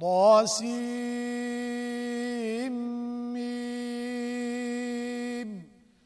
طاسين.